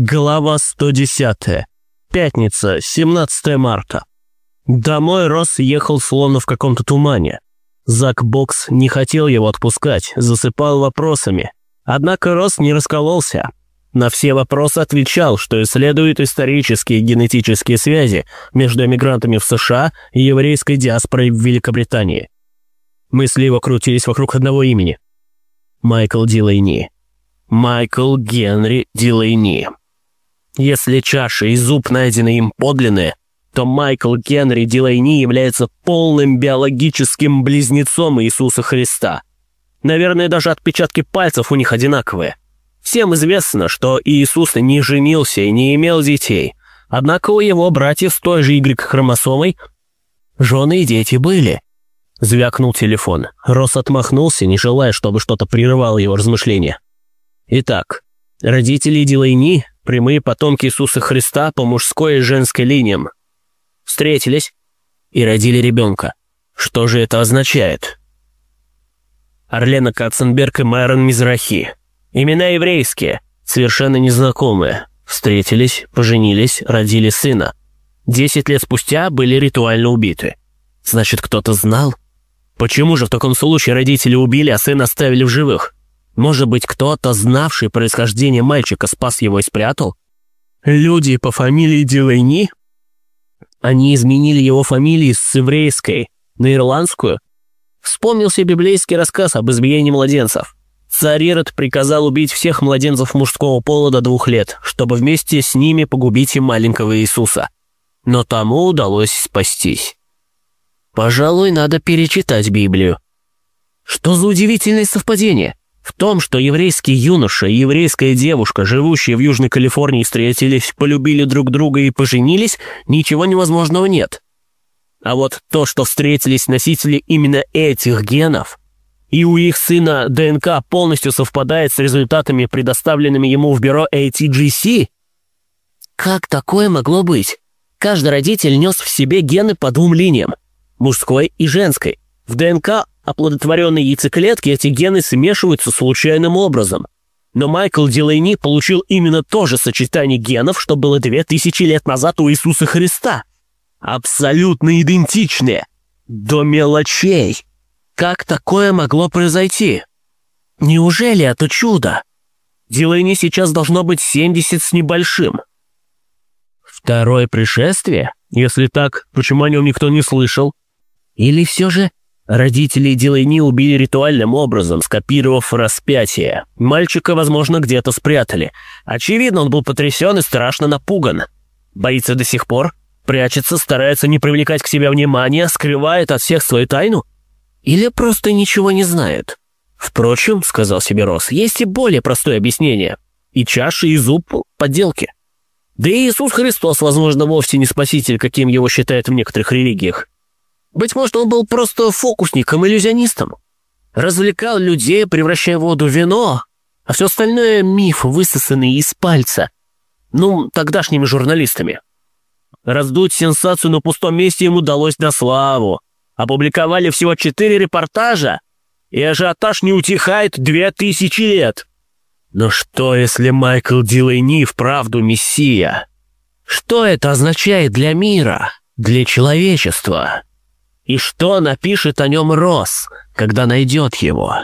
Глава 110. Пятница, 17 марта. Домой Росс ехал словно в каком-то тумане. Зак Бокс не хотел его отпускать, засыпал вопросами. Однако Росс не раскололся. На все вопросы отвечал, что исследует исторические генетические связи между эмигрантами в США и еврейской диаспорой в Великобритании. Мысли его крутились вокруг одного имени. Майкл Дилейни. Майкл Генри Дилейни. Если чаша и зуб найдены им подлинные, то Майкл Генри Дилейни является полным биологическим близнецом Иисуса Христа. Наверное, даже отпечатки пальцев у них одинаковые. Всем известно, что Иисус не женился и не имел детей. Однако у его братьев с той же Y-хромосомой жены и дети были. Звякнул телефон. Рос отмахнулся, не желая, чтобы что-то прерывало его размышления. Итак, родители Дилейни прямые потомки Иисуса Христа по мужской и женской линиям. Встретились и родили ребенка. Что же это означает? Орлена Катценберг и Майрон Мизрахи. Имена еврейские, совершенно незнакомые. Встретились, поженились, родили сына. Десять лет спустя были ритуально убиты. Значит, кто-то знал? Почему же в таком случае родители убили, а сына оставили в живых? Может быть, кто-то, знавший происхождение мальчика, спас его и спрятал? Люди по фамилии Дилейни? Они изменили его фамилии с еврейской на ирландскую? Вспомнился библейский рассказ об избиении младенцев. Царь Ирод приказал убить всех младенцев мужского пола до двух лет, чтобы вместе с ними погубить и маленького Иисуса. Но тому удалось спастись. Пожалуй, надо перечитать Библию. Что за удивительное совпадение? В том, что еврейский юноша и еврейская девушка, живущие в Южной Калифорнии, встретились, полюбили друг друга и поженились, ничего невозможного нет. А вот то, что встретились носители именно этих генов, и у их сына ДНК полностью совпадает с результатами, предоставленными ему в бюро ATGC, как такое могло быть? Каждый родитель нес в себе гены по двум линиям – мужской и женской. В ДНК оплодотворенной яйцеклетки эти гены смешиваются случайным образом. Но Майкл Дилейни получил именно то же сочетание генов, что было две тысячи лет назад у Иисуса Христа. Абсолютно идентичные. До мелочей. Как такое могло произойти? Неужели это чудо? Дилейни сейчас должно быть 70 с небольшим. Второе пришествие? Если так, почему о нем никто не слышал? Или все же Родители Дилайни убили ритуальным образом, скопировав распятие. Мальчика, возможно, где-то спрятали. Очевидно, он был потрясен и страшно напуган. Боится до сих пор, прячется, старается не привлекать к себе внимания, скрывает от всех свою тайну? Или просто ничего не знает? Впрочем, сказал себе Рос, есть и более простое объяснение. И чаша, и зуб — подделки. Да и Иисус Христос, возможно, вовсе не спаситель, каким его считают в некоторых религиях. Быть может, он был просто фокусником, иллюзионистом. Развлекал людей, превращая воду в вино, а все остальное — миф, высосанный из пальца. Ну, тогдашними журналистами. Раздуть сенсацию на пустом месте ему удалось на славу. Опубликовали всего четыре репортажа, и ажиотаж не утихает две тысячи лет. Но что, если Майкл Дилейни вправду мессия? Что это означает для мира, для человечества? И что напишет о нем Росс, когда найдет его?